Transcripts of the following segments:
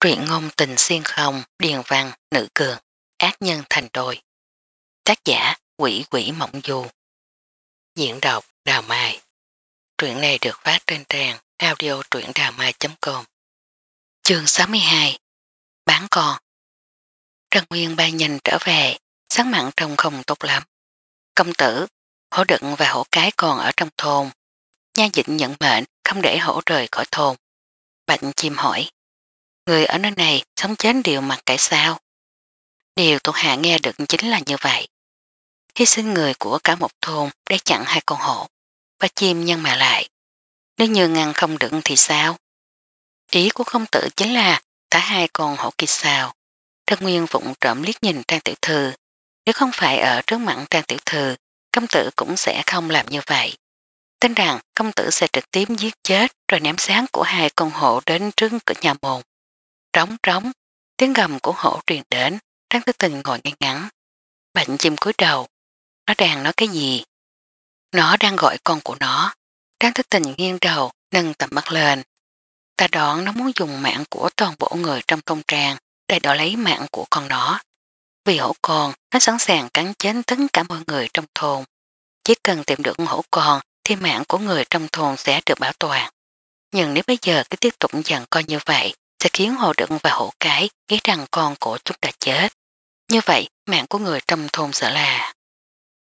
truyện ngôn tình xuyên không, điền văn, nữ cường, ác nhân thành đôi. Tác giả quỷ quỷ mộng du. Diễn đọc Đào Mai. Truyện này được phát trên trang audio truyệnđàmai.com Chương 62 Bán con Trần Nguyên ba nhìn trở về, sáng mặn trông không tốt lắm. Công tử, hổ đựng và hổ cái còn ở trong thôn. Nha dịnh nhận mệnh không để hổ rời khỏi thôn. Bạch chim hỏi người ở nơi này sống chết đều mặc kệ sao. Điều thuộc hạ nghe được chính là như vậy. Hy sinh người của cả một thôn đã chặn hai con hộ, ba chim nhân mà lại. Nếu như ngăn không được thì sao? Ý của công tử chính là thả hai con hổ kia sao. Thân Nguyên vụng trộm liếc nhìn Trang Tiểu Thư. Nếu không phải ở trước mặt Trang Tiểu Thư, công tử cũng sẽ không làm như vậy. Tin rằng công tử sẽ trực tiếp giết chết rồi ném sáng của hai con hộ đến trước cửa nhà môn. Trống trống, tiếng gầm của hổ truyền đến, Trang Tư Tình ngồi ngay ngắn. Bệnh chim cúi đầu, nó đang nói cái gì? Nó đang gọi con của nó. Trang Tư Tình nghiêng đầu, nâng tầm mắt lên. Ta đoán nó muốn dùng mạng của toàn bộ người trong công trang để đổi lấy mạng của con nó. Vì hổ con, nó sẵn sàng cắn chết tất cả mọi người trong thôn. Chỉ cần tìm được hổ con thì mạng của người trong thôn sẽ được bảo toàn. Nhưng nếu bây giờ cứ tiếp tục dần coi như vậy, sẽ khiến hồ đựng và hổ cái nghĩ rằng con của chúng đã chết. Như vậy, mạng của người trong thôn sợ là.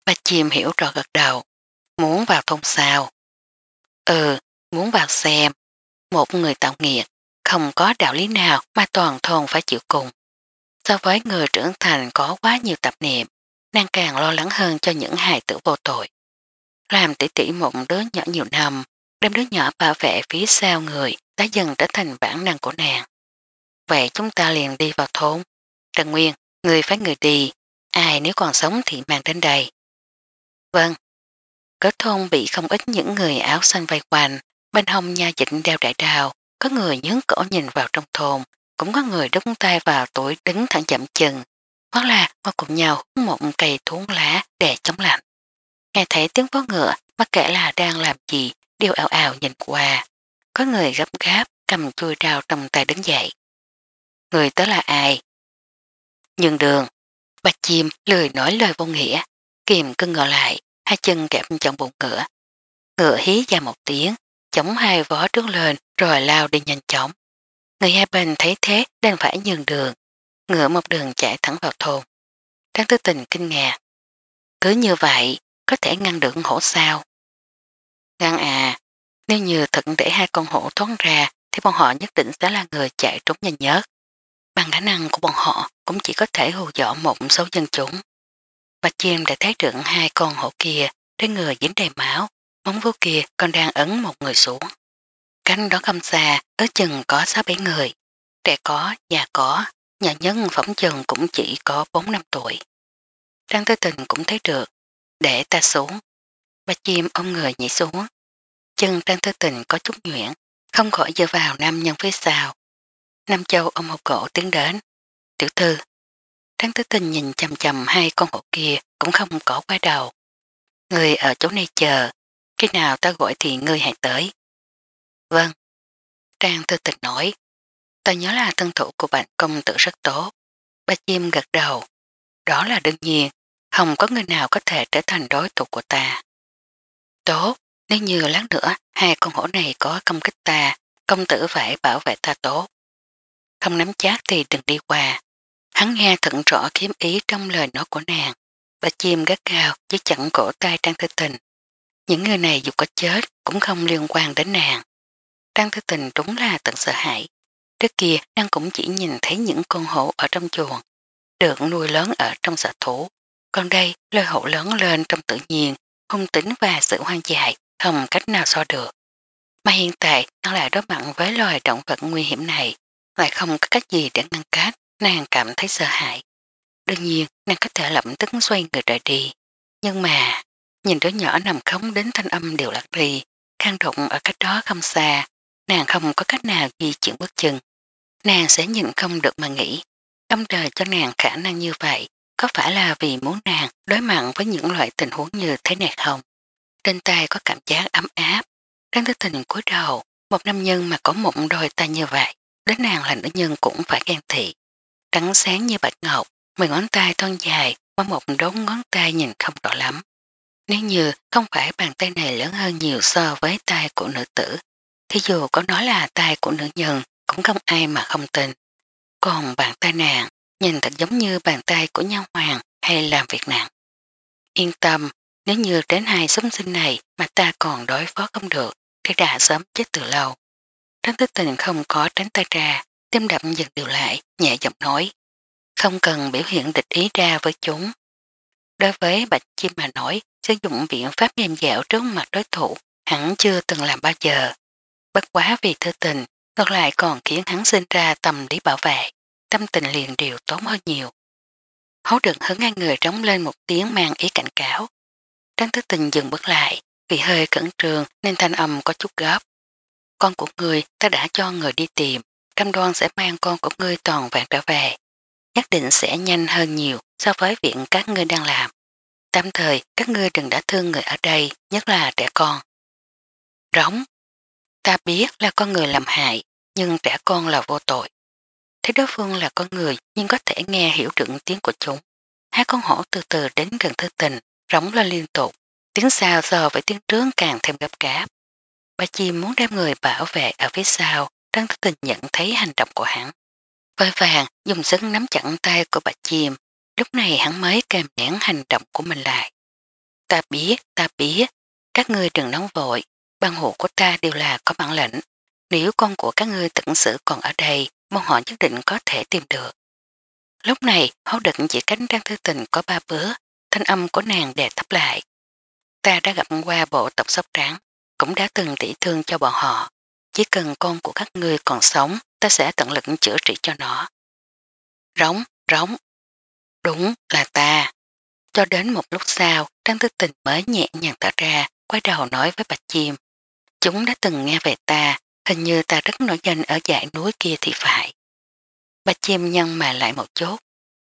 Bà chim hiểu rõ gật đầu. Muốn vào thôn sao? Ừ, muốn vào xem. Một người tạo nghiệt, không có đạo lý nào mà toàn thôn phải chịu cùng. So với người trưởng thành có quá nhiều tập niệm, nàng càng lo lắng hơn cho những hài tử vô tội. Làm tỷ tỷ mộng đứa nhỏ nhiều năm, đem đứa nhỏ bảo vệ phía sau người đã dần trở thành bản năng của nàng. Vậy chúng ta liền đi vào thôn. Trần Nguyên, người phải người đi, ai nếu còn sống thì mang đến đây. Vâng. Cớ thôn bị không ít những người áo xanh vây quanh, bên hông nha dịnh đeo đại đào, có người nhướng cổ nhìn vào trong thôn, cũng có người đúc tay vào tuổi đứng thẳng chậm chừng, hoặc là qua cùng nhau hút một cây thuốc lá để chống lạnh. Nghe thấy tiếng vó ngựa, bất kể là đang làm gì, đều ảo ảo nhìn qua. Có người gấp gáp cầm chui đào trong tay đứng dậy. Người tới là ai? Nhường đường. Bạch chim lười nói lời vô nghĩa. Kiềm cưng ngờ lại, hai chân kẹp trong bụng ngựa. Ngựa hí ra một tiếng, chống hai vó trước lên rồi lao đi nhanh chóng. Người hai bên thấy thế đang phải nhường đường. Ngựa một đường chạy thẳng vào thôn. Trang tư tình kinh ngạc. Cứ như vậy, có thể ngăn được hổ sao. Đang à, nếu như thật để hai con hổ thoát ra thì bọn họ nhất định sẽ là người chạy trốn nhanh nhất. Bằng khả năng của bọn họ cũng chỉ có thể hù dọa một số dân chúng. Bạch chim đã thấy trưởng hai con hổ kia trên người dính đầy máu, móng vuốt kia còn đang ấn một người xuống. Cánh đó cầm xa, ở chừng có 6-7 người. Trẻ có, già có, nhà nhân phỏng chừng cũng chỉ có 4 năm tuổi. Trang Tư Tình cũng thấy được, để ta xuống, Ba chim ông người nhảy xuống. Chân Trang Thư Tình có chút nhuyễn, không khỏi dơ vào nam nhân phía sau. Nam Châu ông hộp cổ tiến đến. Tiểu thư. Trang Thư Tình nhìn chầm chầm hai con hổ kia cũng không có quay đầu. Người ở chỗ này chờ, khi nào ta gọi thì ngươi hãy tới. Vâng. Trang Thư Tình nói. Ta nhớ là thân thủ của bạn công tử rất tốt. Ba chim gật đầu. Đó là đương nhiên, không có người nào có thể trở thành đối thủ của ta. Tốt, nếu như lát nữa hai con hổ này có công kích ta, công tử phải bảo vệ ta tốt. Không nắm chắc thì đừng đi qua. Hắn nghe thận rõ kiếm ý trong lời nói của nàng. Bà chim gắt cao với chặn cổ tay Trang thư Tình. Những người này dù có chết cũng không liên quan đến nàng. Trang thư Tình đúng là tận sợ hãi. Trước kia nàng cũng chỉ nhìn thấy những con hổ ở trong chuồng, được nuôi lớn ở trong sở thủ. Còn đây, lôi hổ lớn lên trong tự nhiên cung tính và sự hoang dại không cách nào so được. Mà hiện tại nó lại đối mặt với loài động vật nguy hiểm này, lại không có cách gì để ngăn cách, nàng cảm thấy sợ hãi. Đương nhiên, nàng có thể lập tức xoay người rời đi. Nhưng mà, nhìn đứa nhỏ nằm khống đến thanh âm đều lạc đi, khang đụng ở cách đó không xa, nàng không có cách nào di chuyển bước chân. Nàng sẽ nhìn không được mà nghĩ, ông trời cho nàng khả năng như vậy, có phải là vì muốn nàng đối mặt với những loại tình huống như thế này không? Trên tay có cảm giác ấm áp. Đang thức tình cuối đầu, một nam nhân mà có mụn đôi tay như vậy, đến nàng là nữ nhân cũng phải ghen thị. Trắng sáng như bạch ngọc, mười ngón tay thon dài qua một đống ngón tay nhìn không rõ lắm. Nếu như không phải bàn tay này lớn hơn nhiều so với tay của nữ tử, thì dù có nói là tay của nữ nhân cũng không ai mà không tin. Còn bàn tay nàng nhìn thật giống như bàn tay của nhau hoàng hay làm việc nặng. Yên tâm, nếu như đến hai xóm sinh này mà ta còn đối phó không được, thì đã sớm chết từ lâu. Tránh tích tình không có tránh tay ra, tim đậm dần điều lại, nhẹ giọng nói. Không cần biểu hiện địch ý ra với chúng. Đối với bạch chim mà nói, sử dụng biện pháp mềm dẻo trước mặt đối thủ, hẳn chưa từng làm bao giờ. Bất quá vì thư tình, ngược lại còn khiến hắn sinh ra tầm lý bảo vệ tâm tình liền điều tốn hơn nhiều. Hấu đường hứng ngay người trống lên một tiếng mang ý cảnh cáo. Trang thức tình dừng bước lại, vì hơi cẩn trường nên thanh âm có chút góp. Con của người ta đã cho người đi tìm, cam đoan sẽ mang con của ngươi toàn vẹn trở về. Nhất định sẽ nhanh hơn nhiều so với việc các ngươi đang làm. Tạm thời các ngươi đừng đã thương người ở đây, nhất là trẻ con. Rống, ta biết là con người làm hại, nhưng trẻ con là vô tội. Thế đối phương là con người nhưng có thể nghe hiểu được tiếng của chúng. Hai con hổ từ từ đến gần thư tình, rống lên liên tục. Tiếng sau so với tiếng trướng càng thêm gấp gáp. Bà chim muốn đem người bảo vệ ở phía sau, đang thư tình nhận thấy hành động của hắn. Vơi vàng dùng sức nắm chặn tay của bà chim, lúc này hắn mới kèm nén hành động của mình lại. Ta biết, ta biết, các ngươi đừng nóng vội, băng hộ của ta đều là có bản lĩnh, nếu con của các ngươi tận sự còn ở đây, bọn họ nhất định có thể tìm được. Lúc này, hấu định chỉ cánh trang thư tình có ba bữa, thanh âm của nàng đè thấp lại. Ta đã gặp qua bộ tộc sóc trắng, cũng đã từng tỉ thương cho bọn họ. Chỉ cần con của các ngươi còn sống, ta sẽ tận lực chữa trị cho nó. Rống, rống. Đúng là ta. Cho đến một lúc sau, Trang thư Tình mới nhẹ nhàng thở ra, quay đầu nói với Bạch Chim. Chúng đã từng nghe về ta, hình như ta rất nổi danh ở dạng núi kia thì phải. bà chim nhân mà lại một chút,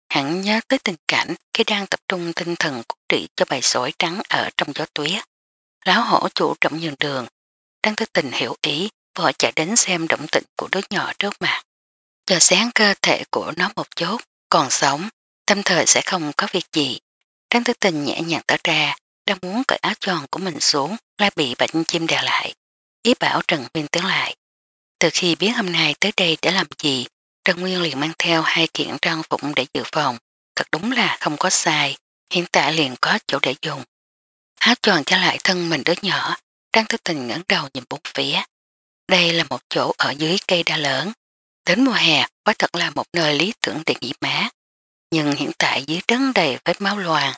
hẳn nhớ tới tình cảnh khi đang tập trung tinh thần cốt trị cho bài sói trắng ở trong gió tuyết. Láo hổ chủ trọng nhường đường, đang tới tình hiểu ý, vội chạy đến xem động tĩnh của đứa nhỏ trước mặt. Chờ sáng cơ thể của nó một chút, còn sống, tâm thời sẽ không có việc gì. Trang tới tình nhẹ nhàng tỏ ra, đang muốn cởi áo tròn của mình xuống, lại bị bệnh chim đè lại ý bảo Trần Nguyên tiến lại. Từ khi biết hôm nay tới đây để làm gì, Trần Nguyên liền mang theo hai kiện trang phục để dự phòng. Thật đúng là không có sai, hiện tại liền có chỗ để dùng. Hát tròn cho lại thân mình đứa nhỏ, Trang thức Tình ngẩng đầu nhìn bốn phía. Đây là một chỗ ở dưới cây đa lớn. Đến mùa hè, quá thật là một nơi lý tưởng để nghỉ mát. Nhưng hiện tại dưới trấn đầy vết máu loàn,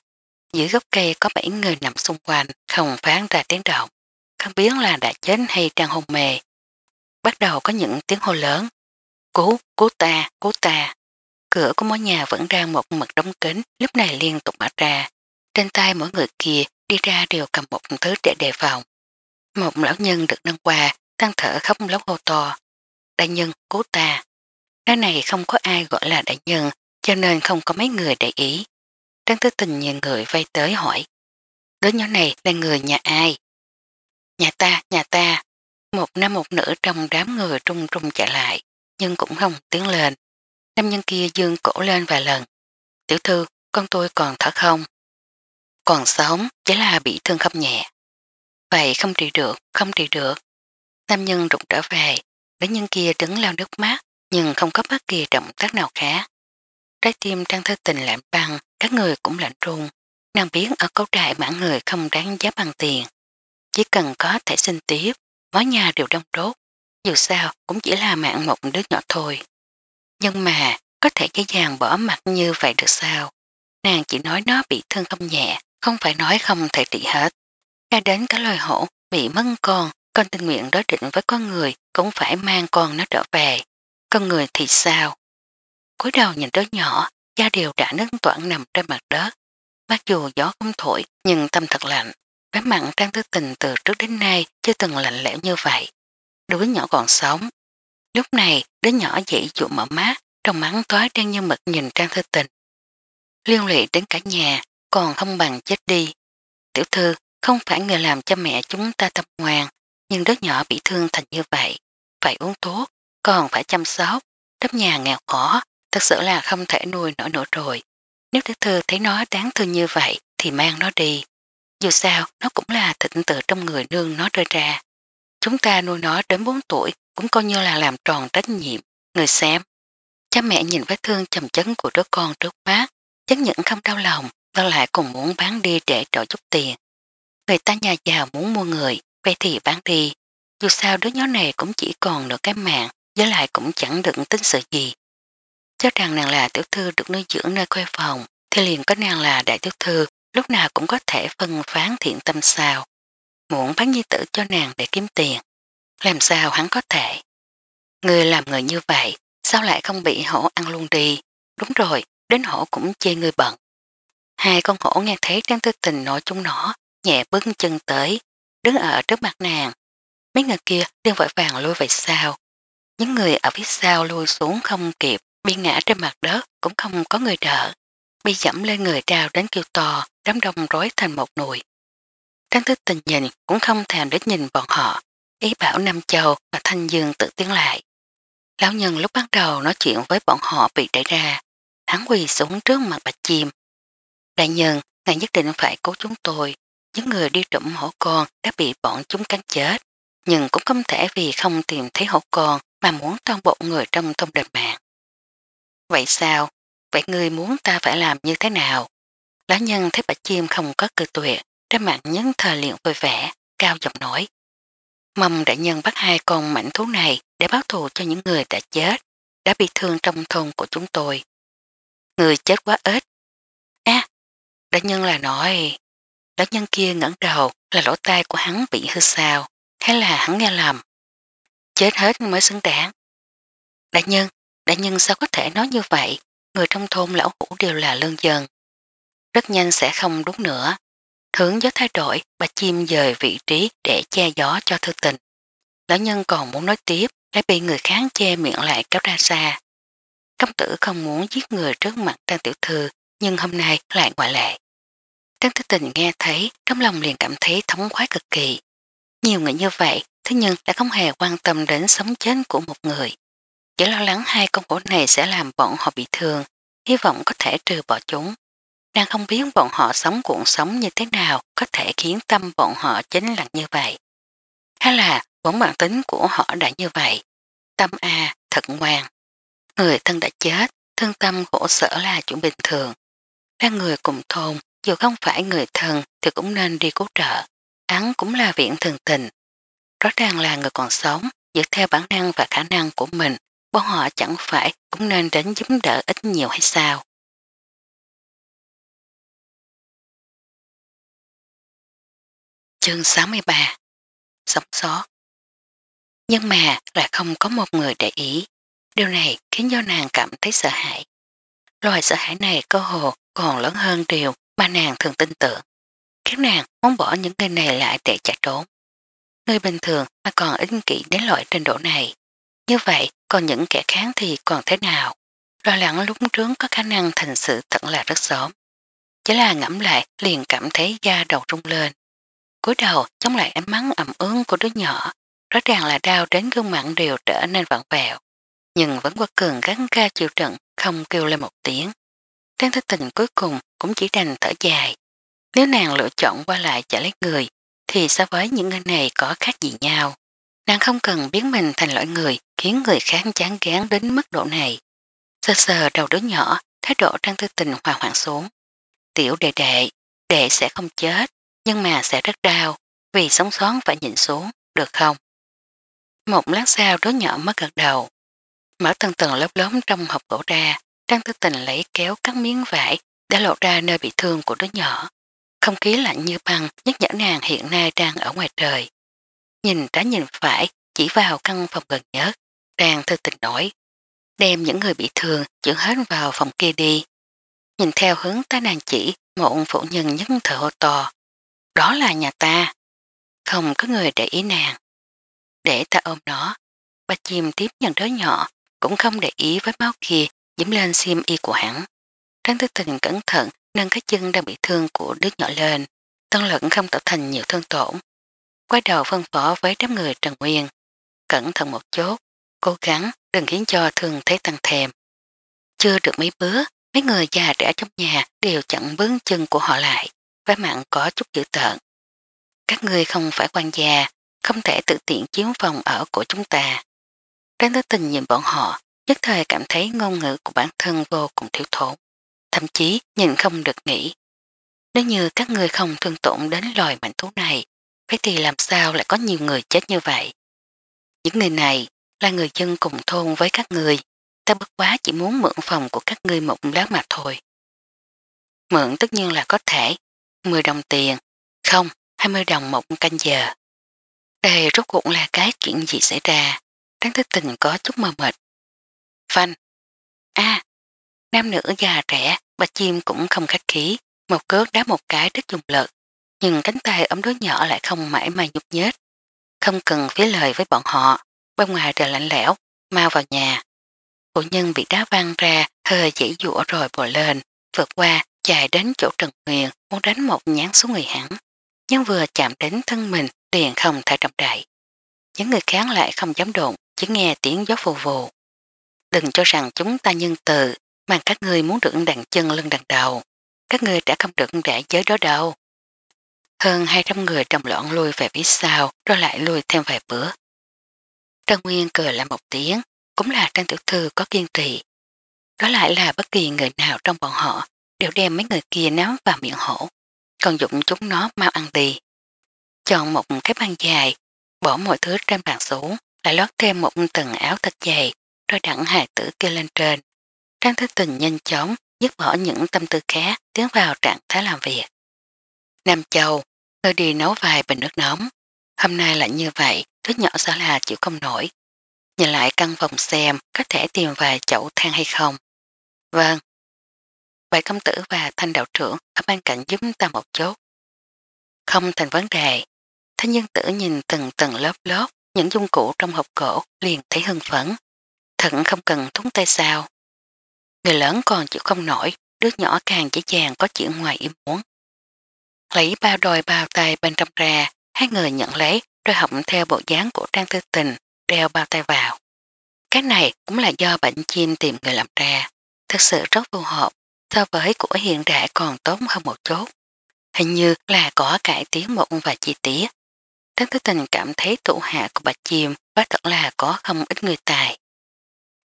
dưới gốc cây có bảy người nằm xung quanh, không phán ra tiếng động không biết là đã chết hay đang hôn mề. Bắt đầu có những tiếng hô lớn. Cứu, cứu ta, cứu ta. Cửa của mỗi nhà vẫn ra một mực đóng kính, lúc này liên tục mở ra. Trên tay mỗi người kia đi ra đều cầm một thứ để đề phòng. Một lão nhân được nâng qua, tăng thở khóc lóc hô to. Đại nhân, cứu ta. Nơi này không có ai gọi là đại nhân, cho nên không có mấy người để ý. Trang Tư Tình nhìn người vay tới hỏi. Đứa nhỏ này là người nhà ai? Nhà ta, nhà ta. Một nam một nữ trong đám người trung trung chạy lại, nhưng cũng không tiến lên. Nam nhân kia dương cổ lên vài lần. Tiểu thư, con tôi còn thở không? Còn sống, chỉ là bị thương không nhẹ. Vậy không trị được, không trị được. Nam nhân rụng trở về, nữ nhân kia đứng lao nước mắt, nhưng không có bất kỳ động tác nào khác. Trái tim trang thơ tình lạnh băng, các người cũng lạnh trung. Nàng biến ở cấu trại mã người không đáng giá bằng tiền, chỉ cần có thể sinh tiếp, mỗi nhà đều đông đốt, dù sao cũng chỉ là mạng một đứa nhỏ thôi. Nhưng mà, có thể dễ dàng bỏ mặt như vậy được sao? Nàng chỉ nói nó bị thương không nhẹ, không phải nói không thể trị hết. Ra đến cả lời hổ, bị mất con, con tình nguyện đối định với con người cũng phải mang con nó trở về. Con người thì sao? cúi đầu nhìn đứa nhỏ, da đều đã nứt toảng nằm trên mặt đất. Mặc dù gió không thổi, nhưng tâm thật lạnh. Bé mặn trang tư tình từ trước đến nay chưa từng lạnh lẽo như vậy. Đứa nhỏ còn sống. Lúc này đứa nhỏ dậy dụ mở mát, trong mắng tói đen như mực nhìn trang thư tình. Liên lụy đến cả nhà, còn không bằng chết đi. Tiểu thư không phải người làm cho mẹ chúng ta tâm ngoan, nhưng đứa nhỏ bị thương thành như vậy. Phải uống thuốc, còn phải chăm sóc. Đắp nhà nghèo khó, thật sự là không thể nuôi nổi nổi rồi. Nếu tiểu thư thấy nó đáng thương như vậy thì mang nó đi. Dù sao, nó cũng là thịnh tự trong người nương nó rơi ra. Chúng ta nuôi nó đến 4 tuổi cũng coi như là làm tròn trách nhiệm, người xem. Cha mẹ nhìn vết thương chầm chấn của đứa con trước mắt, chắc những không đau lòng, nó lại cùng muốn bán đi để trọ chút tiền. Người ta nhà giàu muốn mua người, vậy thì bán đi. Dù sao đứa nhỏ này cũng chỉ còn được cái mạng, với lại cũng chẳng đựng tính sự gì. Cho rằng nàng là tiểu thư được nuôi dưỡng nơi quê phòng, thì liền có nàng là đại tiểu thư lúc nào cũng có thể phân phán thiện tâm sao. Muốn bán nhi tử cho nàng để kiếm tiền. Làm sao hắn có thể? Người làm người như vậy, sao lại không bị hổ ăn luôn đi? Đúng rồi, đến hổ cũng chê người bận. Hai con hổ nghe thấy Trang Tư Tình nói chung nó, nhẹ bước chân tới, đứng ở trước mặt nàng. Mấy người kia đang vội vàng lui về sau. Những người ở phía sau lui xuống không kịp, bị ngã trên mặt đất cũng không có người đỡ bị dẫm lên người trào đến kêu to, đám đông rối thành một nùi. Trang thức tình nhìn cũng không thèm để nhìn bọn họ, ý bảo Nam Châu và Thanh Dương tự tiến lại. Lão nhân lúc bắt đầu nói chuyện với bọn họ bị đẩy ra, hắn quỳ xuống trước mặt bạch chim. Đại nhân, ngài nhất định phải cứu chúng tôi, những người đi trụm hổ con đã bị bọn chúng cắn chết, nhưng cũng không thể vì không tìm thấy hổ con mà muốn toàn bộ người trong thông đền mạng. Vậy sao, vậy người muốn ta phải làm như thế nào? Lá nhân thấy bạch chim không có cư tuyệt, trên mặt nhấn thời liền vui vẻ, cao giọng nói. Mầm đại nhân bắt hai con mảnh thú này để báo thù cho những người đã chết, đã bị thương trong thôn của chúng tôi. Người chết quá ít. à, đại nhân là nói, lão nhân kia ngẩn đầu là lỗ tai của hắn bị hư sao, thế là hắn nghe lầm. Chết hết mới xứng đáng. Đại nhân, đại nhân sao có thể nói như vậy, người trong thôn lão hủ đều là lương dân. Rất nhanh sẽ không đúng nữa. Hướng gió thay đổi, bà chim dời vị trí để che gió cho thư tình. Lão nhân còn muốn nói tiếp, lại bị người kháng che miệng lại kéo ra xa. Công tử không muốn giết người trước mặt Trang Tiểu Thư, nhưng hôm nay lại ngoại lệ. Trang thư Tình nghe thấy, trong lòng liền cảm thấy thống khoái cực kỳ. Nhiều người như vậy, thế nhưng đã không hề quan tâm đến sống chết của một người. Chỉ lo lắng hai con cổ này sẽ làm bọn họ bị thương, hy vọng có thể trừ bỏ chúng. Đang không biết bọn họ sống cuộn sống như thế nào có thể khiến tâm bọn họ chính lặng như vậy. Hay là vốn bản tính của họ đã như vậy. Tâm A thật ngoan. Người thân đã chết, thương tâm khổ sở là chuyện bình thường. Là người cùng thôn, dù không phải người thân thì cũng nên đi cứu trợ. án cũng là viện thường tình. Rõ ràng là người còn sống, dựa theo bản năng và khả năng của mình bọn họ chẳng phải cũng nên đến giúp đỡ ít nhiều hay sao. Chương 63 Sống sót Nhưng mà lại không có một người để ý. Điều này khiến do nàng cảm thấy sợ hãi. Loài sợ hãi này cơ hồ còn lớn hơn điều mà nàng thường tin tưởng. Khiến nàng muốn bỏ những người này lại để chạy trốn. Người bình thường mà còn ích kỷ đến loại trình độ này. Như vậy còn những kẻ kháng thì còn thế nào. Lo lắng lúc trướng có khả năng thành sự tận là rất sớm. Chỉ là ngẫm lại liền cảm thấy da đầu rung lên. cúi đầu chống lại ánh mắng ẩm ướng của đứa nhỏ, rõ ràng là đau đến gương mặn đều trở nên vặn vẹo. Nhưng vẫn qua cường gắn ga chịu trận, không kêu lên một tiếng. Trang thức tình cuối cùng cũng chỉ đành thở dài. Nếu nàng lựa chọn qua lại trả lấy người, thì so với những người này có khác gì nhau. Nàng không cần biến mình thành loại người khiến người khác chán ghén đến mức độ này. Sơ sờ đầu đứa nhỏ, thái độ trang tư tình hòa hoạn xuống. Tiểu đệ đệ, đệ sẽ không chết, nhưng mà sẽ rất đau, vì sống sót phải nhìn xuống, được không? Một lát sau đứa nhỏ mất gật đầu. Mở từng tầng lớp lớn trong hộp gỗ ra, Trang Tư Tình lấy kéo các miếng vải đã lộ ra nơi bị thương của đứa nhỏ. Không khí lạnh như băng nhắc nhở nàng hiện nay đang ở ngoài trời nhìn trái nhìn phải, chỉ vào căn phòng gần nhất, đang thư tình nổi. Đem những người bị thương chuyển hết vào phòng kia đi. Nhìn theo hướng tay nàng chỉ, một phụ nhân nhất thở hô to. Đó là nhà ta. Không có người để ý nàng. Để ta ôm nó. Ba chim tiếp nhận đứa nhỏ, cũng không để ý với máu kia dẫm lên sim y của hắn. Trang thư tình cẩn thận nâng cái chân đang bị thương của đứa nhỏ lên. Tân lẫn không tạo thành nhiều thương tổn quay đầu phân phỏ với đám người Trần Nguyên. Cẩn thận một chút, cố gắng đừng khiến cho thương thế tăng thèm. Chưa được mấy bữa, mấy người già trẻ trong nhà đều chặn bướng chân của họ lại, vẻ mặn có chút dữ tợn. Các người không phải quan gia, không thể tự tiện chiếm phòng ở của chúng ta. Trang tới Tình nhìn bọn họ, nhất thời cảm thấy ngôn ngữ của bản thân vô cùng thiếu thốn, thậm chí nhìn không được nghĩ. Nếu như các người không thương tổn đến loài mạnh thú này, Thế thì làm sao lại có nhiều người chết như vậy? Những người này là người dân cùng thôn với các người. Ta bất quá chỉ muốn mượn phòng của các người một lát mà thôi. Mượn tất nhiên là có thể. 10 đồng tiền. Không, 20 đồng một canh giờ. Đây rốt cuộc là cái chuyện gì xảy ra. Đáng thức tình có chút mờ mệt. Phanh. a nam nữ già trẻ, bà chim cũng không khách khí. Một cước đá một cái rất dùng lực nhưng cánh tay ấm đứa nhỏ lại không mãi mà nhúc nhết. Không cần phí lời với bọn họ, bên ngoài trời lạnh lẽo, mau vào nhà. Phụ nhân bị đá văng ra, hơi dĩ dũa rồi bồi lên, vượt qua, chạy đến chỗ Trần Nguyên, muốn đánh một nhán xuống người hẳn, Nhưng vừa chạm đến thân mình, liền không thể trọng đại. Những người kháng lại không dám đụng, chỉ nghe tiếng gió phù vù. Đừng cho rằng chúng ta nhân từ, mà các ngươi muốn đựng đằng chân lưng đằng đầu. Các ngươi đã không đựng rẻ giới đó đâu. Hơn 200 người trong lõn lùi về phía sau rồi lại lùi thêm vài bữa. Trần Nguyên cười lại một tiếng, cũng là Trang Tiểu Thư có kiên trì. Đó lại là bất kỳ người nào trong bọn họ đều đem mấy người kia nắm vào miệng hổ, còn dụng chúng nó mau ăn đi. Chọn một cái băng dài, bỏ mọi thứ trên bàn xuống, lại lót thêm một tầng áo thật dày, rồi đặn hài tử kia lên trên. Trang Thế Tình nhanh chóng, dứt bỏ những tâm tư khác, tiến vào trạng thái làm việc. Nam Châu, Tôi đi nấu vài bình nước nóng. Hôm nay lại như vậy, đứa nhỏ sợ là chịu không nổi. Nhìn lại căn phòng xem có thể tìm vài chậu than hay không. Vâng. Vậy công tử và thanh đạo trưởng ở bên cạnh giúp ta một chút. Không thành vấn đề. Thế nhân tử nhìn từng tầng lớp lớp những dung cụ trong hộp cổ liền thấy hưng phấn. Thận không cần thúng tay sao. Người lớn còn chịu không nổi, đứa nhỏ càng dễ dàng có chuyện ngoài ý muốn. Lấy bao đồi bao tay bên trong ra, hai người nhận lấy rồi học theo bộ dáng của Trang Tư Tình, đeo bao tay vào. Cái này cũng là do bệnh chim tìm người làm ra. Thật sự rất phù hợp, so với của hiện đại còn tốt hơn một chút. Hình như là có cải tiến một và chi tiết. Trang Tư Tình cảm thấy tụ hạ của bà chim và thật là có không ít người tài.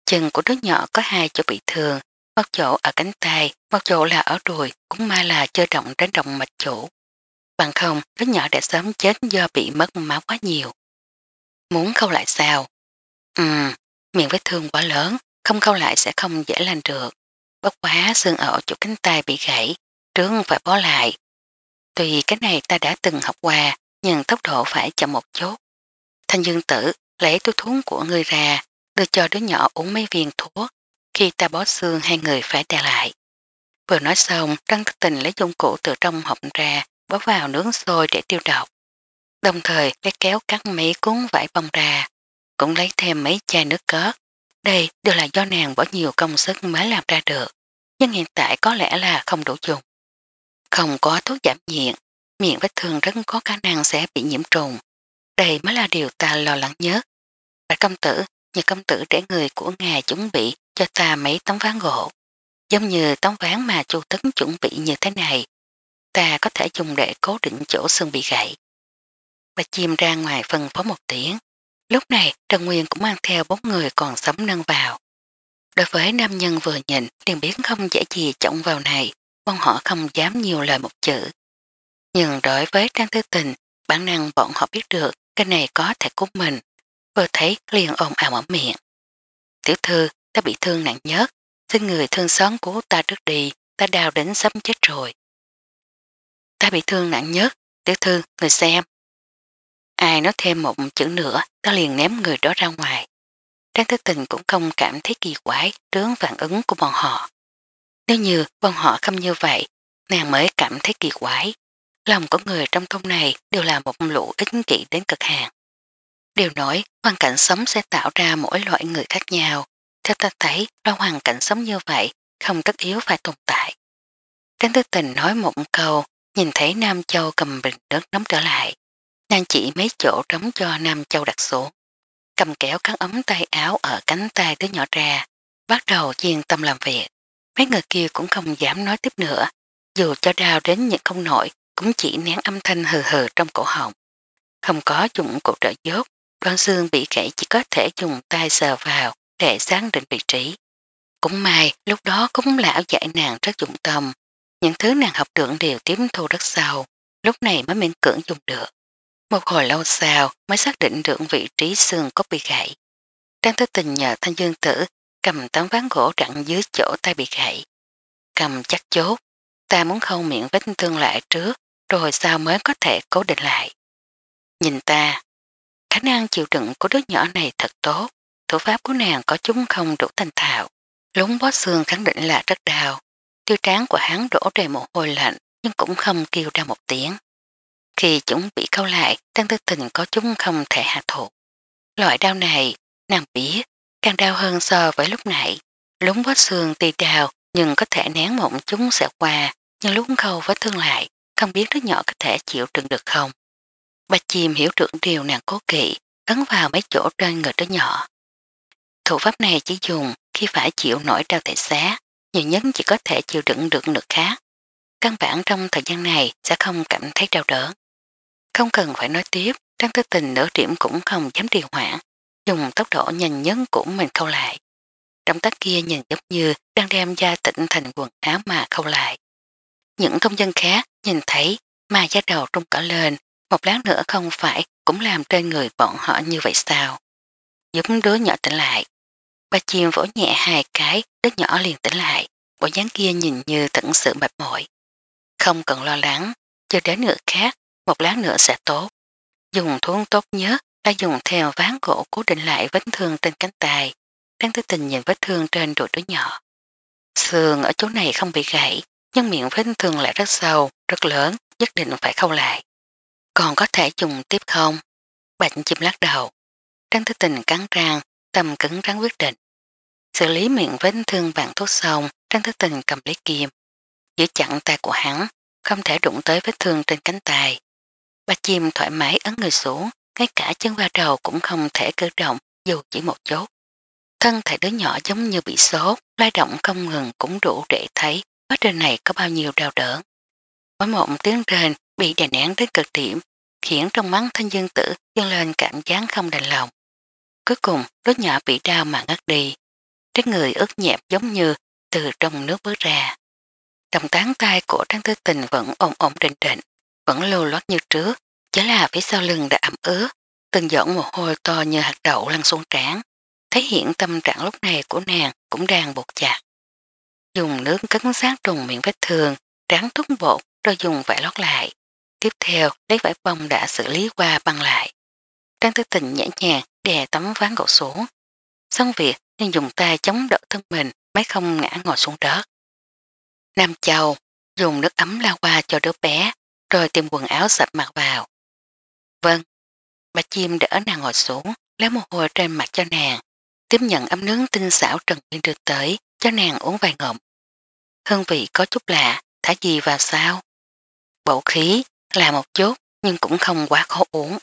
Chân của đứa nhỏ có hai chỗ bị thương, một chỗ ở cánh tay, một chỗ là ở đùi, cũng may là chưa động đến động mạch chủ bằng không đứa nhỏ đã sớm chết do bị mất máu quá nhiều. Muốn khâu lại sao? Ừm, miệng vết thương quá lớn, không khâu lại sẽ không dễ lành được. Bất quá xương ở chỗ cánh tay bị gãy, trướng phải bó lại. Tùy cái này ta đã từng học qua, nhưng tốc độ phải chậm một chút. Thanh dương tử lấy túi thuốc của người ra, đưa cho đứa nhỏ uống mấy viên thuốc. Khi ta bó xương hai người phải đè lại. Vừa nói xong, Đăng Tình lấy dụng cụ từ trong hộp ra, bỏ vào nướng sôi để tiêu độc. Đồng thời lấy kéo cắt mấy cuốn vải bông ra, cũng lấy thêm mấy chai nước cớt. Đây đều là do nàng bỏ nhiều công sức mới làm ra được, nhưng hiện tại có lẽ là không đủ dùng. Không có thuốc giảm nhiệt, miệng vết thương rất có khả năng sẽ bị nhiễm trùng. Đây mới là điều ta lo lắng nhất. Bạch công tử, nhà công tử trẻ người của ngài chuẩn bị cho ta mấy tấm ván gỗ. Giống như tấm ván mà chu tấn chuẩn bị như thế này, ta có thể dùng để cố định chỗ xương bị gãy. Bà chim ra ngoài phân phó một tiếng. Lúc này Trần Nguyên cũng mang theo bốn người còn sống nâng vào. Đối với nam nhân vừa nhìn liền biến không dễ gì trọng vào này, bọn họ không dám nhiều lời một chữ. Nhưng đối với Trang Tư Tình, bản năng bọn họ biết được cái này có thể cứu mình, vừa thấy liền ồn ào ở miệng. Tiểu thư, ta bị thương nặng nhất, xin người thương xóm của ta trước đi, ta đau đến sớm chết rồi ta bị thương nặng nhất, tiểu thư, người xem. Ai nói thêm một chữ nữa, ta liền ném người đó ra ngoài. Trang thức tình cũng không cảm thấy kỳ quái trướng phản ứng của bọn họ. Nếu như bọn họ không như vậy, nàng mới cảm thấy kỳ quái. Lòng của người trong thôn này đều là một lũ ích kỷ đến cực hạn. Điều nói, hoàn cảnh sống sẽ tạo ra mỗi loại người khác nhau. Theo ta thấy, đó hoàn cảnh sống như vậy, không tất yếu phải tồn tại. Tránh thức tình nói một câu Nhìn thấy Nam Châu cầm bình đất nóng trở lại, nàng chỉ mấy chỗ trống cho Nam Châu đặt xuống. Cầm kéo cắn ống tay áo ở cánh tay đứa nhỏ ra, bắt đầu chuyên tâm làm việc. Mấy người kia cũng không dám nói tiếp nữa, dù cho đau đến những không nổi cũng chỉ nén âm thanh hừ hừ trong cổ họng. Không có dụng cụ trợ dốt, đoạn xương bị gãy chỉ có thể dùng tay sờ vào để sáng định vị trí. Cũng may lúc đó cũng lão dạy nàng rất dụng tâm, những thứ nàng học được đều tiếp thu rất sâu, lúc này mới miễn cưỡng dùng được. Một hồi lâu sau mới xác định được vị trí xương có bị gãy. Trang thức tình nhờ thanh dương tử cầm tấm ván gỗ rặn dưới chỗ tay bị gãy. Cầm chắc chốt, ta muốn khâu miệng vết thương lại trước, rồi sao mới có thể cố định lại. Nhìn ta, khả năng chịu đựng của đứa nhỏ này thật tốt, thủ pháp của nàng có chúng không đủ thành thạo. Lúng bó xương khẳng định là rất đau, Tiêu trán của hắn đổ đầy mồ hôi lạnh nhưng cũng không kêu ra một tiếng. Khi chúng bị câu lại, Tăng Tư Tình có chúng không thể hạ thủ. Loại đau này, nàng biết, càng đau hơn so với lúc nãy. Lúng vết xương tì đau nhưng có thể nén mộng chúng sẽ qua, nhưng lúc khâu vết thương lại, không biết đứa nhỏ có thể chịu đựng được không. Bà chìm hiểu trưởng điều nàng cố kỵ, ấn vào mấy chỗ trên người đứa nhỏ. Thủ pháp này chỉ dùng khi phải chịu nổi đau thể xác nhiều nhất chỉ có thể chịu đựng được nửa khác. Căn bản trong thời gian này sẽ không cảm thấy đau đớn. Không cần phải nói tiếp, Trang Tư Tình nửa điểm cũng không dám trì hoãn, dùng tốc độ nhanh nhất của mình khâu lại. Động tác kia nhìn giống như đang đem gia tịnh thành quần áo mà khâu lại. Những công dân khác nhìn thấy mà da đầu trung cỏ lên, một lát nữa không phải cũng làm trên người bọn họ như vậy sao. Giống đứa nhỏ tỉnh lại, Bà Chiên vỗ nhẹ hai cái, đứa nhỏ liền tỉnh lại, bộ dáng kia nhìn như tận sự mệt mỏi. Không cần lo lắng, chờ đến nữa khác, một lát nữa sẽ tốt. Dùng thuốc tốt nhớ là dùng theo ván gỗ cố định lại vết thương trên cánh tay. Đang tới tình nhìn vết thương trên đùi đứa nhỏ. Sườn ở chỗ này không bị gãy, nhưng miệng vết thương lại rất sâu, rất lớn, nhất định phải khâu lại. Còn có thể dùng tiếp không? Bạch chim lắc đầu. Trang Thế Tình cắn răng, tâm cứng rắn quyết định. Xử lý miệng vết thương bạn thuốc xong, Trang Thứ Tình cầm lấy kim, giữ chặn tay của hắn, không thể đụng tới vết thương trên cánh tay. Ba chim thoải mái ấn người xuống, ngay cả chân vào đầu cũng không thể cử động dù chỉ một chút Thân thể đứa nhỏ giống như bị sốt, lai động không ngừng cũng đủ để thấy quá trình này có bao nhiêu đau đớn. Mỗi một tiếng rền bị đè nén đến cực điểm, khiến trong mắt thanh dương tử dâng lên cảm giác không đành lòng. Cuối cùng, đốt nhỏ bị đau mà ngất đi. Trái người ướt nhẹp giống như từ trong nước bước ra. Động tán tay của Trang thư Tình vẫn ổn ổn định định, vẫn lưu loát như trước, chỉ là phía sau lưng đã ẩm ướt, từng giọt mồ hôi to như hạt đậu lăn xuống trán. Thấy hiện tâm trạng lúc này của nàng cũng đang bột chặt. Dùng nước cấn sát trùng miệng vết thương, ráng thúc bột rồi dùng vải lót lại. Tiếp theo lấy vải bông đã xử lý qua băng lại. Trang thư Tình nhẹ nhàng đè tấm ván gỗ xuống. Xong việc nên dùng tay chống đỡ thân mình mới không ngã ngồi xuống đất. Nam Châu dùng nước ấm lao qua cho đứa bé rồi tìm quần áo sạch mặt vào. Vâng, bà chim đỡ nàng ngồi xuống, lấy một hồi trên mặt cho nàng, tiếp nhận ấm nướng tinh xảo Trần viên đưa tới cho nàng uống vài ngụm. Hương vị có chút lạ, thả gì vào sao? Bổ khí là một chút nhưng cũng không quá khó uống.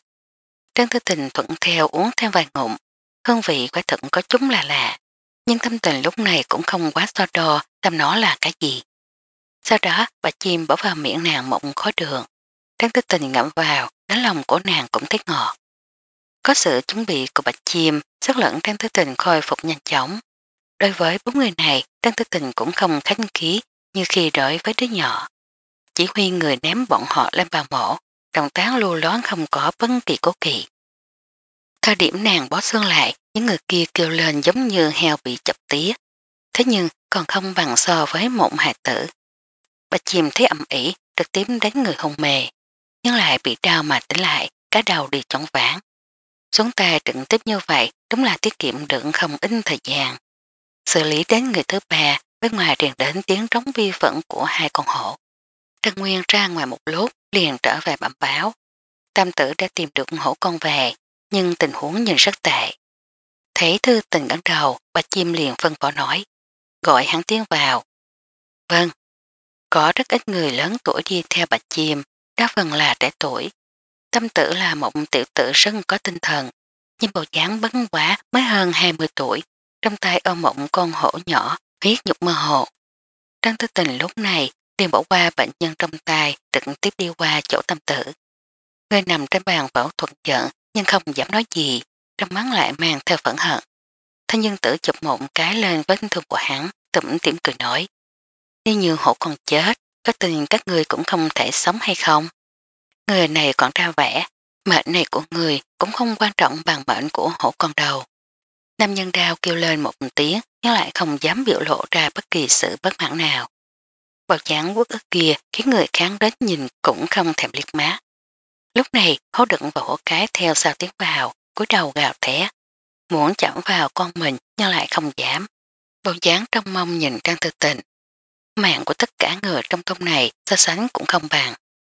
Trang Thư Tình thuận theo uống thêm vài ngụm, hương vị quả thật có chúng là lạ, nhưng tâm tình lúc này cũng không quá so đo tâm nó là cái gì. Sau đó, bà chim bỏ vào miệng nàng mộng khó đường. Trang Thư Tình ngậm vào, đá lòng của nàng cũng thấy ngọt. Có sự chuẩn bị của bạch chim, sức lẫn Trang Thư Tình khôi phục nhanh chóng. Đối với bốn người này, Trang Thư Tình cũng không khách khí như khi đối với đứa nhỏ. Chỉ huy người ném bọn họ lên bà mổ, động tán lưu lón không có bất kỳ cố kỵ. Thời điểm nàng bó xương lại, những người kia kêu lên giống như heo bị chập tía. Thế nhưng còn không bằng so với một hài tử. Bà chìm thấy ẩm ỉ, trực tiếp đánh người hùng mề. Nhưng lại bị đau mà tỉnh lại, cả đầu đều chóng vãng. Xuống tay trận tiếp như vậy đúng là tiết kiệm đựng không ít thời gian. Xử lý đến người thứ ba, bên ngoài truyền đến tiếng trống vi phẫn của hai con hổ. Trần Nguyên ra ngoài một lúc, liền trở về bẩm báo. Tam tử đã tìm được hổ con về, nhưng tình huống nhìn rất tệ. Thấy thư tình gắn đầu, bà chim liền phân phó nói, gọi hắn tiến vào. Vâng, có rất ít người lớn tuổi đi theo bà chim, đa phần là trẻ tuổi. Tâm tử là một tiểu tử rất có tinh thần, nhưng bầu dáng bấn quá mới hơn 20 tuổi, trong tay ôm mộng con hổ nhỏ, huyết nhục mơ hồ. Trang tư tình lúc này liền bỏ qua bệnh nhân trong tay trực tiếp đi qua chỗ tâm tử. Người nằm trên bàn phẫu thuật giận nhưng không dám nói gì, trong mắt lại mang theo phẫn hận. Thanh nhân tử chụp một cái lên vết thương của hắn, tụm tiệm cười nói. Nếu như hổ còn chết, có tình các người cũng không thể sống hay không? Người này còn ra vẻ, mệnh này của người cũng không quan trọng bằng mệnh của hổ con đầu. Nam nhân đao kêu lên một tiếng nhưng lại không dám biểu lộ ra bất kỳ sự bất mãn nào. Vật chán quốc ức kia khiến người kháng đến nhìn cũng không thèm liếc má. Lúc này hố đựng và hổ cái theo sau tiếng vào, cúi đầu gào thẻ. Muốn chạm vào con mình nhưng lại không dám. Bộ dáng trong mông nhìn trang tư tình. Mạng của tất cả người trong tông này so sánh cũng không bằng.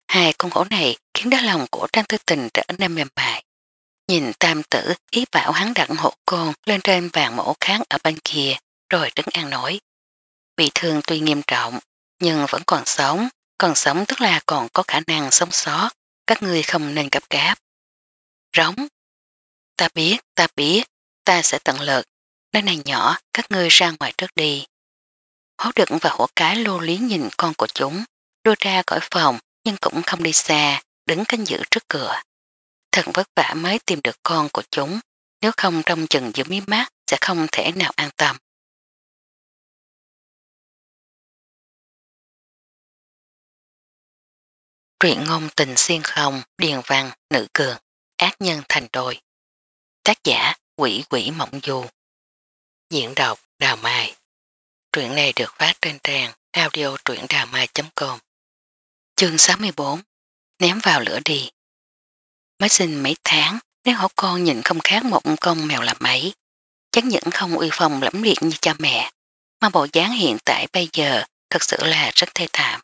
Hai con hổ này khiến đá lòng của trang tư tình trở nên mềm bại. Nhìn tam tử ý bảo hắn đặng hộ con lên trên vàng mổ kháng ở bên kia rồi đứng an nổi. Bị thương tuy nghiêm trọng nhưng vẫn còn sống, còn sống tức là còn có khả năng sống sót, các ngươi không nên gấp gáp. Rống, ta biết, ta biết, ta sẽ tận lực, nơi này nhỏ, các ngươi ra ngoài trước đi. Hố đựng và hổ cái lô lý nhìn con của chúng, đưa ra khỏi phòng nhưng cũng không đi xa, đứng canh giữ trước cửa. Thật vất vả mới tìm được con của chúng, nếu không trong chừng giữa mí mắt sẽ không thể nào an tâm. Truyện ngôn tình xuyên không, điền văn, nữ cường, ác nhân thành đôi. Tác giả quỷ quỷ mộng du. Diễn đọc Đào Mai. Truyện này được phát trên trang audio truyệnđàmai.com Chương 64 Ném vào lửa đi Mới sinh mấy tháng, nếu hổ con nhìn không khác một con mèo là mấy. Chắc những không uy phong lẫm liệt như cha mẹ, mà bộ dáng hiện tại bây giờ thật sự là rất thê thảm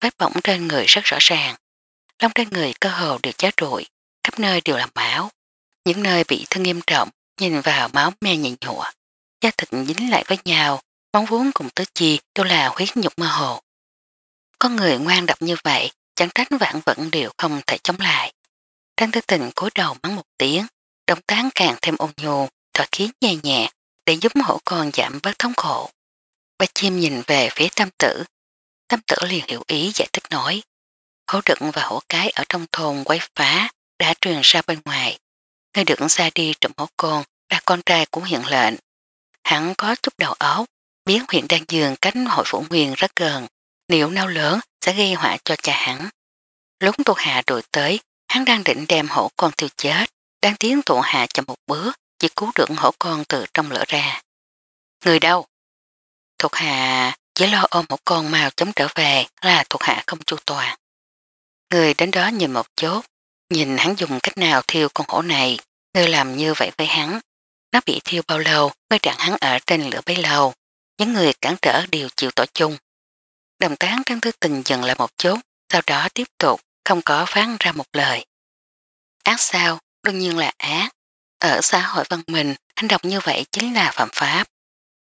vết bỏng trên người rất rõ ràng. Lông trên người cơ hồ được cháy rụi, khắp nơi đều là máu. Những nơi bị thương nghiêm trọng, nhìn vào máu me nhịn nhụa. Da thịt dính lại với nhau, móng vuốt cùng tứ chi đều là huyết nhục mơ hồ. Có người ngoan đập như vậy, chẳng trách vạn vẫn đều không thể chống lại. Trang tư tình cúi đầu mắng một tiếng, động tán càng thêm ôn nhu, thở khí nhẹ nhẹ để giúp hổ con giảm bớt thống khổ. Ba chim nhìn về phía tam tử, Tâm tử liền hiểu ý giải thích nói. Hổ đựng và hổ cái ở trong thôn quấy phá đã truyền ra bên ngoài. Người đựng xa đi trộm hổ con là con trai của huyện lệnh. Hắn có chút đầu áo, biết huyện đang dường cánh hội phủ nguyên rất gần. Nếu nao lớn sẽ gây họa cho cha hắn. Lúc tu hạ đuổi tới, hắn đang định đem hổ con tiêu chết. Đang tiến tụ hạ chậm một bước, chỉ cứu được hổ con từ trong lửa ra. Người đâu? Thuộc hạ chỉ lo ôm một con mèo chống trở về là thuộc hạ không chu toàn. Người đến đó nhìn một chốt, nhìn hắn dùng cách nào thiêu con hổ này, người làm như vậy với hắn. Nó bị thiêu bao lâu mới trạng hắn ở trên lửa bấy lâu, những người cản trở đều chịu tội chung. Đồng tán trong thứ tình dần lại một chút, sau đó tiếp tục, không có phán ra một lời. Ác sao, đương nhiên là ác. Ở xã hội văn minh, hành động như vậy chính là phạm pháp.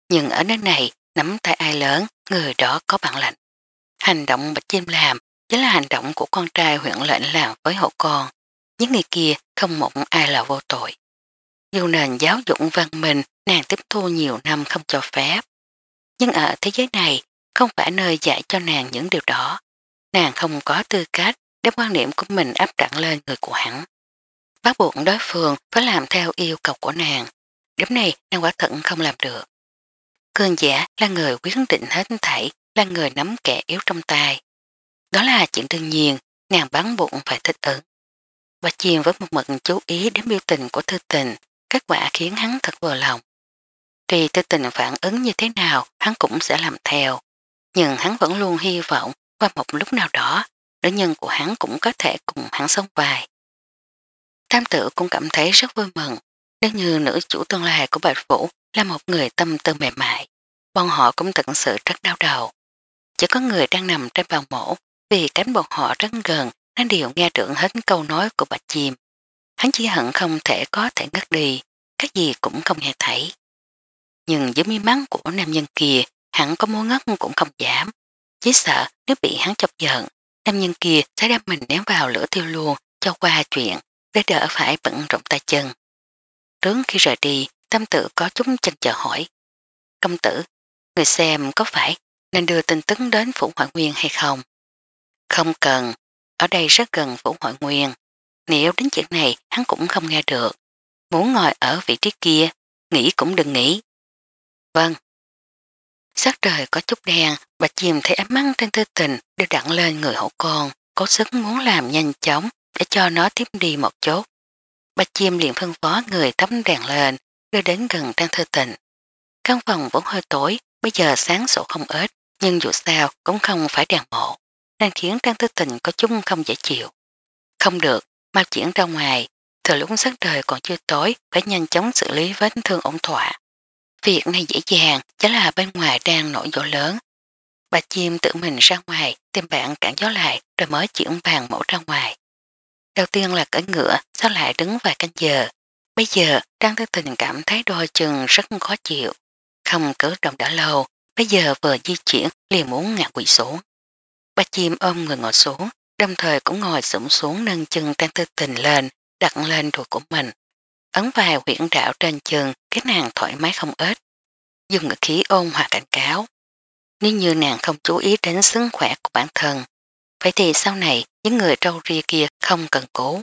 Nhưng ở nơi này, nắm tay ai lớn, người đó có bản lệnh. Hành động bạch chim làm chính là hành động của con trai huyện lệnh làm với hộ con. Những người kia không một ai là vô tội. Dù nền giáo dục văn minh nàng tiếp thu nhiều năm không cho phép. Nhưng ở thế giới này không phải nơi dạy cho nàng những điều đó. Nàng không có tư cách để quan niệm của mình áp đặt lên người của hắn. Bắt buộc đối phương phải làm theo yêu cầu của nàng. Điểm này nàng quả thận không làm được. Cường giả là người quyết định hết thảy, là người nắm kẻ yếu trong tay. Đó là chuyện đương nhiên, nàng bắn bụng phải thích ứng. Bạch Chiên với một mực chú ý đến biểu tình của thư tình, kết quả khiến hắn thật vừa lòng. Tuy tư tình phản ứng như thế nào, hắn cũng sẽ làm theo. Nhưng hắn vẫn luôn hy vọng qua một lúc nào đó, nữ nhân của hắn cũng có thể cùng hắn sống vài. Tam tử cũng cảm thấy rất vui mừng, nếu như nữ chủ tương lai của Bạch Vũ là một người tâm tư mềm mại, bọn họ cũng thật sự rất đau đầu. Chỉ có người đang nằm trên bào mổ vì cánh bọn họ rất gần nên đều nghe được hết câu nói của Bạch Chim. Hắn chỉ hận không thể có thể ngất đi, các gì cũng không nghe thấy. Nhưng dưới mi mắng của nam nhân kia hắn có muốn ngất cũng không dám. Chỉ sợ nếu bị hắn chọc giận, nam nhân kia sẽ đem mình ném vào lửa tiêu luôn cho qua chuyện để đỡ phải bận rộng tay chân. Trước khi rời đi, tâm Tử có chút chần chờ hỏi. Công tử, người xem có phải nên đưa tin tức đến Phủ Hoại Nguyên hay không? Không cần, ở đây rất gần Phủ Hoại Nguyên. Nếu đến chuyện này hắn cũng không nghe được. Muốn ngồi ở vị trí kia, nghĩ cũng đừng nghĩ. Vâng. Sát trời có chút đen, bà chìm thấy ám mắt trên tư tình đều đặn lên người hậu con, cố sức muốn làm nhanh chóng để cho nó tiếp đi một chốt. Bạch chim liền phân phó người tắm đèn lên, đưa đến gần trang thư tịnh. Căn phòng vốn hơi tối, bây giờ sáng sổ không ít, nhưng dù sao cũng không phải đèn mộ, đang khiến trang thư tình có chung không dễ chịu. Không được, mau chuyển ra ngoài, từ lúc sắc trời còn chưa tối, phải nhanh chóng xử lý vết thương ổn thỏa. Việc này dễ dàng, chắc là bên ngoài đang nổi dỗ lớn. Bà chim tự mình ra ngoài, tìm bạn cản gió lại, rồi mới chuyển bàn mẫu ra ngoài. Đầu tiên là cởi ngựa, sau lại đứng vài canh giờ. Bây giờ, Trang Tư Tình cảm thấy đôi chừng rất khó chịu. Không cử động đã lâu, bây giờ vừa di chuyển liền muốn ngạc quỷ xuống. Ba chim ôm người ngồi xuống, đồng thời cũng ngồi sụm xuống nâng chân Trang Tư Tình lên, đặt lên đùi của mình. Ấn vài huyển đạo trên chân, cái nàng thoải mái không ít. Dùng ngữ khí ôn hòa cảnh cáo. Nếu như nàng không chú ý đến sức khỏe của bản thân, Vậy thì sau này những người trâu ria kia không cần cố.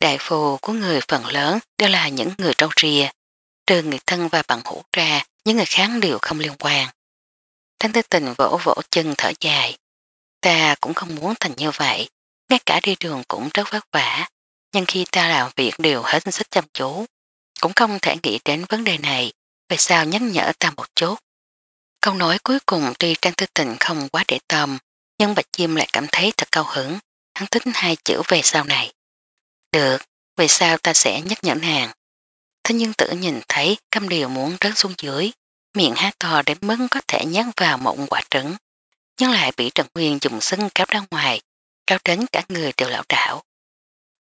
Đại phù của người phần lớn đều là những người trâu ria, trừ người thân và bằng hữu ra, những người khác đều không liên quan. Thánh tư tình vỗ vỗ chân thở dài. Ta cũng không muốn thành như vậy, ngay cả đi đường cũng rất vất vả, nhưng khi ta làm việc đều hết sức chăm chú. Cũng không thể nghĩ đến vấn đề này, về sao nhắc nhở ta một chút. Câu nói cuối cùng tuy Trang Tư Tình không quá để tâm, nhưng Bạch Diêm lại cảm thấy thật cao hứng, hắn tính hai chữ về sau này. Được, về sau ta sẽ nhắc nhở nàng Thế nhưng tử nhìn thấy cam điều muốn rớt xuống dưới, miệng há to đến mức có thể nhắc vào một quả trứng, nhưng lại bị Trần Nguyên dùng sưng kéo ra ngoài, kéo đến cả người đều lão đảo.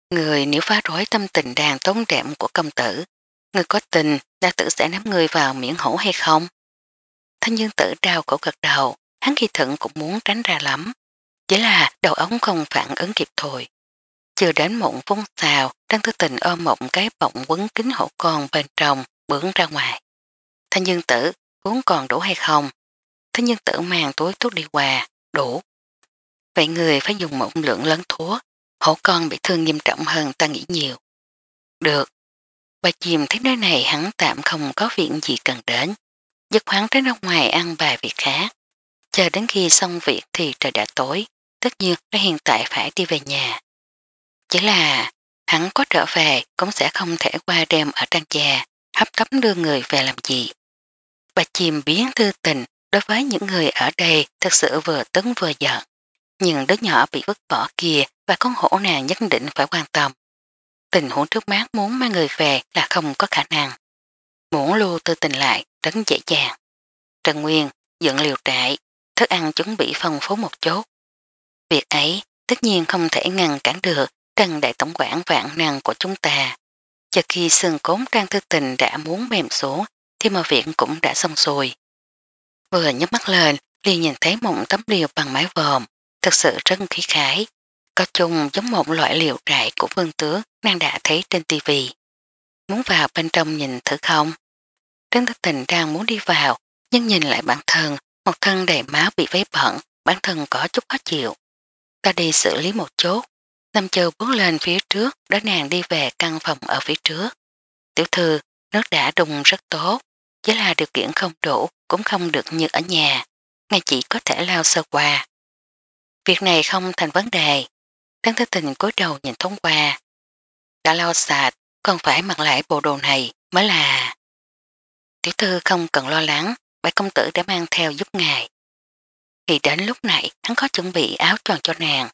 Người nếu phá rối tâm tình đàn tốn đẹp của công tử, người có tình đã tử sẽ nắm người vào miệng hổ hay không? Thanh dương tử đau cổ gật đầu, hắn kỳ thận cũng muốn tránh ra lắm. Chỉ là đầu ống không phản ứng kịp thôi. Chưa đến mộng phun xào, đang tư tình ôm mộng cái bọng quấn kính hổ con bên trong, bướng ra ngoài. Thanh nhân tử, uống còn đủ hay không? Thanh nhân tử mang túi thuốc đi quà đủ. Vậy người phải dùng một lượng lớn thuốc, hổ con bị thương nghiêm trọng hơn ta nghĩ nhiều. Được. Bà chìm thấy nơi này hắn tạm không có viện gì cần đến, dứt khoáng tới ra ngoài ăn vài việc khác. Chờ đến khi xong việc thì trời đã tối, tất nhiên nó hiện tại phải đi về nhà. Chỉ là hắn có trở về cũng sẽ không thể qua đêm ở trang gia, hấp tấp đưa người về làm gì. Bà chìm biến thư tình đối với những người ở đây thật sự vừa tấn vừa giận. Nhưng đứa nhỏ bị vứt bỏ kia và con hổ nàng nhất định phải quan tâm. Tình huống trước mắt muốn mang người về là không có khả năng. Muốn lưu tư tình lại rất dễ dàng. Trần Nguyên dựng liều trại thức ăn chuẩn bị phong phú một chút. Việc ấy tất nhiên không thể ngăn cản được trần đại tổng quản vạn năng của chúng ta. cho khi xương cốn trang thư tình đã muốn mềm xuống thì mà viện cũng đã xong rồi. Vừa nhấp mắt lên, liền nhìn thấy một tấm liều bằng mái vòm, thật sự rất khí khái có chung giống một loại liều trại của vương tướng nàng đã thấy trên tivi. Muốn vào bên trong nhìn thử không? trang thức tình đang muốn đi vào, nhưng nhìn lại bản thân một thân đầy máu bị vấy bẩn, bản thân có chút khó chịu. Ta đi xử lý một chút. Nam Châu bước lên phía trước, đó nàng đi về căn phòng ở phía trước. Tiểu thư, nước đã đùng rất tốt, chỉ là điều kiện không đủ, cũng không được như ở nhà. Ngay chỉ có thể lao sơ qua. Việc này không thành vấn đề. Tăng Thế Tình cúi đầu nhìn thông qua. Đã lau sạch, còn phải mặc lại bộ đồ này mới là... Tiểu thư không cần lo lắng, bảy công tử đã mang theo giúp ngài. Thì đến lúc này hắn có chuẩn bị áo tròn cho nàng.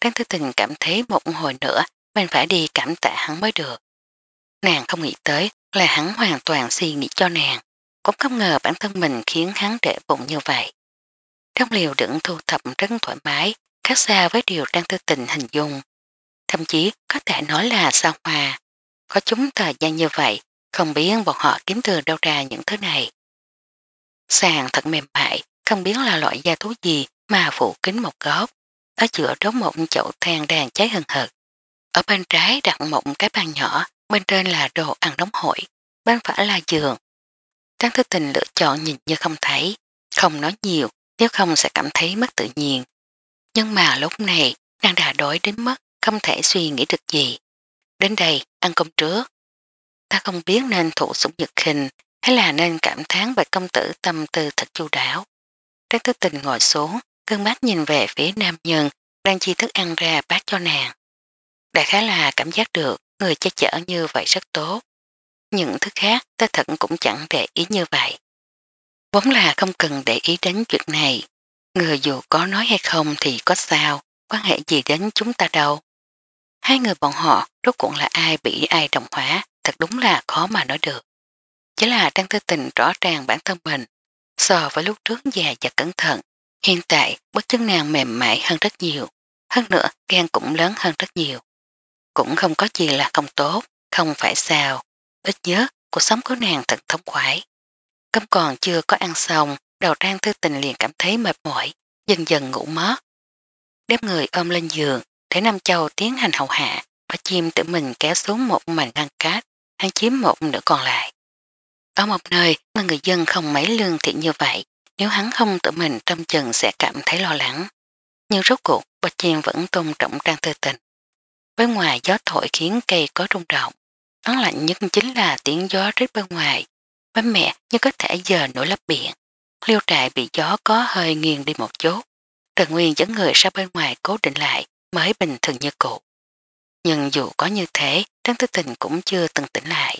Đáng tư tình cảm thấy một hồi nữa mình phải đi cảm tạ hắn mới được. Nàng không nghĩ tới là hắn hoàn toàn suy nghĩ cho nàng, cũng không ngờ bản thân mình khiến hắn để bụng như vậy. Trong liều đựng thu thập rất thoải mái, khác xa với điều đang tư tình hình dung. Thậm chí có thể nói là xa hoa. Có chúng thời gian như vậy, không biết bọn họ kiếm từ đâu ra những thứ này. Sàn thật mềm mại, không biết là loại da thú gì mà phủ kính một góc. Ở giữa đốt một chậu than đàn cháy hừng hực. Ở bên trái đặt một cái bàn nhỏ, bên trên là đồ ăn đóng hội, bên phải là giường. Trang thức tình lựa chọn nhìn như không thấy, không nói nhiều, nếu không sẽ cảm thấy mất tự nhiên. Nhưng mà lúc này, nàng đã đói đến mất, không thể suy nghĩ được gì. Đến đây, ăn cơm trước. Ta không biết nên thủ sủng nhật hình hay là nên cảm thán bạch công tử tâm tư thật chu đáo. Trác thức tình ngồi xuống, cơn bác nhìn về phía nam nhân đang chi thức ăn ra bát cho nàng. Đại khá là cảm giác được người che chở như vậy rất tốt. Những thứ khác ta thật cũng chẳng để ý như vậy. Vốn là không cần để ý đến chuyện này. Người dù có nói hay không thì có sao, quan hệ gì đến chúng ta đâu. Hai người bọn họ rốt cuộc là ai bị ai đồng hóa, thật đúng là khó mà nói được. Chỉ là Trang Tư Tình rõ ràng bản thân mình, so với lúc trước già và cẩn thận, hiện tại bước chân nàng mềm mại hơn rất nhiều, hơn nữa gan cũng lớn hơn rất nhiều. Cũng không có gì là không tốt, không phải sao, ít nhớ cuộc sống của nàng thật thống khoái. Cấm còn chưa có ăn xong, đầu Trang thư Tình liền cảm thấy mệt mỏi, dần dần ngủ mất. Đếp người ôm lên giường, để Nam Châu tiến hành hậu hạ, và chim tự mình kéo xuống một mảnh ngăn cát, hắn chiếm một nửa còn lại. Ở một nơi mà người dân không mấy lương thiện như vậy, nếu hắn không tự mình trong chừng sẽ cảm thấy lo lắng. Nhưng rốt cuộc, Bạch Chiên vẫn tôn trọng trang tư tình. Bên ngoài gió thổi khiến cây có rung động. Hắn lạnh nhất chính là tiếng gió rít bên ngoài. Bá mẹ như có thể giờ nổi lấp biển. Liêu trại bị gió có hơi nghiêng đi một chút. Trần Nguyên dẫn người ra bên ngoài cố định lại mới bình thường như cũ. Nhưng dù có như thế, Trang Tư Tình cũng chưa từng tỉnh lại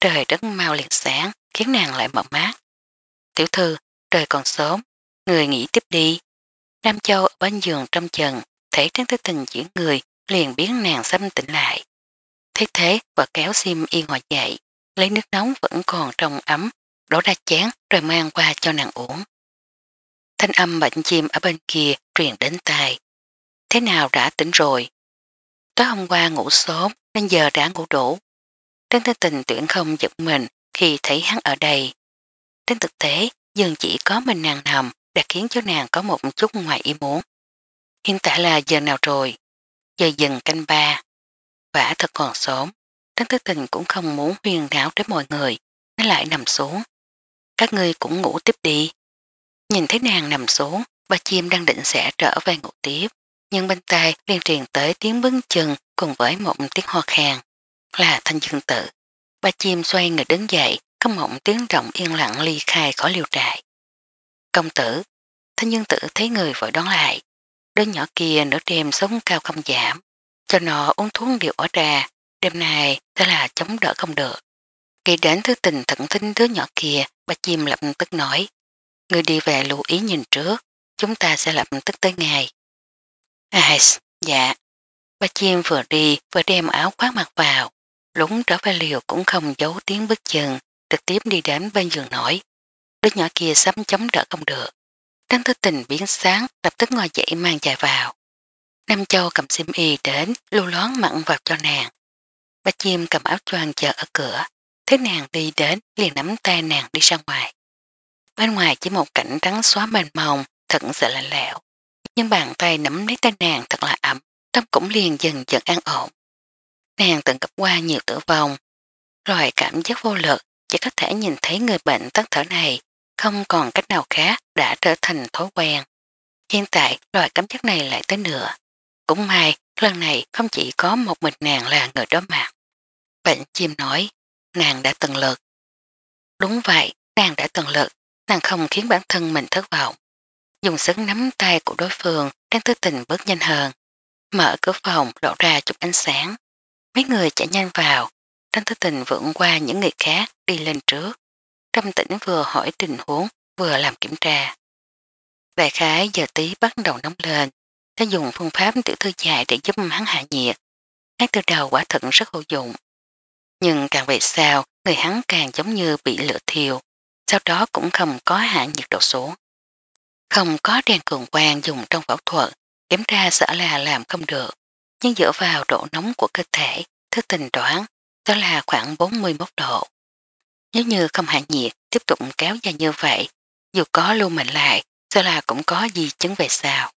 trời rất mau liền sáng, khiến nàng lại mở mát. Tiểu thư, trời còn sớm, người nghỉ tiếp đi. Nam Châu ở bên giường trong chần, thấy trấn tới tình chuyển người, liền biến nàng xâm tỉnh lại. Thế thế, và kéo sim y ngồi dậy, lấy nước nóng vẫn còn trong ấm, đổ ra chén rồi mang qua cho nàng uống. Thanh âm bệnh chim ở bên kia truyền đến tai. Thế nào đã tỉnh rồi? Tối hôm qua ngủ sớm nên giờ đã ngủ đủ. Trấn Tư Tình tuyển không giật mình khi thấy hắn ở đây. Trên thực tế, dường chỉ có mình nàng nằm đã khiến cho nàng có một chút ngoài ý muốn. Hiện tại là giờ nào rồi? Giờ dừng canh ba. Vả thật còn sớm. Trấn Tư Tình cũng không muốn huyền đáo tới mọi người. Nó lại nằm xuống. Các ngươi cũng ngủ tiếp đi. Nhìn thấy nàng nằm xuống, ba chim đang định sẽ trở về ngủ tiếp. Nhưng bên tai liên truyền tới tiếng bưng chừng cùng với một tiếng hoa khàng là thanh dương tự. Ba chim xoay người đứng dậy, có mộng tiếng rộng yên lặng ly khai khỏi liều trại. Công tử, thanh dương tử thấy người vội đón lại. Đứa nhỏ kia nửa đêm sống cao không giảm, cho nó uống thuốc điều ở ra, đêm nay thế là chống đỡ không được. Khi đến thứ tình thận thính đứa nhỏ kia, ba chim lập tức nói, người đi về lưu ý nhìn trước, chúng ta sẽ lập tức tới ngày. À, dạ. Ba chim vừa đi vừa đem áo khoác mặc vào, lúng trở về liều cũng không giấu tiếng bước chân, trực tiếp đi đến bên giường nổi. Đứa nhỏ kia sắp chống đỡ không được. Trang thức tình biến sáng, lập tức ngồi dậy mang chạy vào. Nam Châu cầm sim y đến, lưu lón mặn vào cho nàng. Ba chim cầm áo choàng chờ ở cửa, thấy nàng đi đến, liền nắm tay nàng đi ra ngoài. Bên ngoài chỉ một cảnh trắng xóa mênh mông, thật sự lạnh lẽo. Nhưng bàn tay nắm lấy tay nàng thật là ấm, tâm cũng liền dần dần an ổn nàng từng gặp qua nhiều tử vong. Loài cảm giác vô lực chỉ có thể nhìn thấy người bệnh tắt thở này, không còn cách nào khác đã trở thành thói quen. Hiện tại loài cảm giác này lại tới nữa. Cũng may, lần này không chỉ có một mình nàng là người đó mà Bệnh chim nói, nàng đã từng lực. Đúng vậy, nàng đã từng lực, nàng không khiến bản thân mình thất vọng. Dùng sức nắm tay của đối phương đang tư tình bớt nhanh hơn. Mở cửa phòng lộ ra chút ánh sáng. Mấy người chạy nhanh vào, Thanh Thứ Tình vượn qua những người khác đi lên trước. Trâm tỉnh vừa hỏi tình huống, vừa làm kiểm tra. Đại khái giờ tí bắt đầu nóng lên, sẽ dùng phương pháp tiểu thư dài để giúp hắn hạ nhiệt. Ngay từ đầu quả thật rất hữu dụng. Nhưng càng về sau, người hắn càng giống như bị lửa thiêu, sau đó cũng không có hạ nhiệt độ số, Không có đèn cường quang dùng trong phẫu thuật, kiểm tra sợ là làm không được nhưng dựa vào độ nóng của cơ thể, thứ tình đoán, đó là khoảng 41 độ. Nếu như không hạ nhiệt, tiếp tục kéo dài như vậy, dù có lưu mệnh lại, sao là cũng có gì chứng về sao.